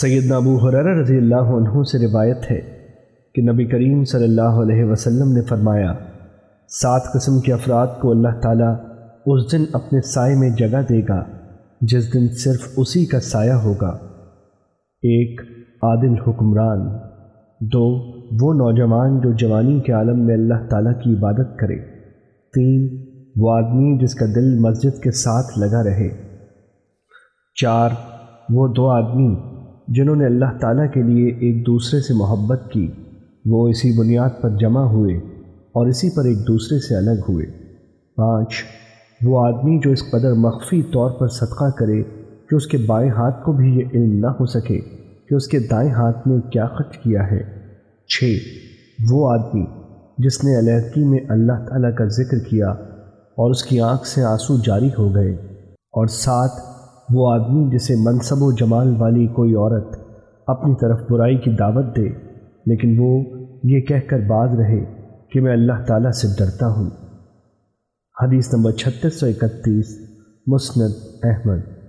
سیدنا ابو حرر رضی اللہ عنہ سے روایت ہے کہ نبی کریم صلی اللہ علیہ وسلم نے فرمایا، سات قسم کے افراد کو اللہ تعالیٰ اس دن اپنے سائے میں جگہ دے گا، جس دن صرف اسی کا سایہ ہوگا۔ ایک، عادل حکمران۔ دو، وہ نوجوان جو جوانی کے عالم میں اللہ تعالیٰ کی عبادت کرے۔ تین، وہ آدمی جس کا دل مسجد کے ساتھ لگا رہے۔ چار، وہ دو آدمی جنہوں نے اللہ تعالیٰ کے لیے ایک دوسرے سے محبت کی، وہ اسی بنیاد پر جمع ہوئے اور اسی پر ایک دوسرے سے الگ ہوئے۔ پانچ، وہ آدمی جو اس قدر مخفی طور پر صدقہ کرے کہ اس کے بائیں ہاتھ کو بھی یہ علم نہ ہو سکے کہ اس کے دائیں ہاتھ میں کیا خرچ کیا ہے۔ چھ، وہ آدمی جس نے علیحدگی میں اللہ تعالیٰ کا ذکر کیا اور اس کی آنکھ سے آنسو جاری ہو گئے۔ اور ساتھ وہ آدمی جسے منصب و جمال والی کوئی عورت اپنی طرف برائی کی دعوت دے، لیکن وہ یہ کہہ کر باز رہے کہ میں اللہ تعالیٰ سے ڈرتا ہوں۔ حدیث نمبر چھتیس سو اکتیس، مسند احمد۔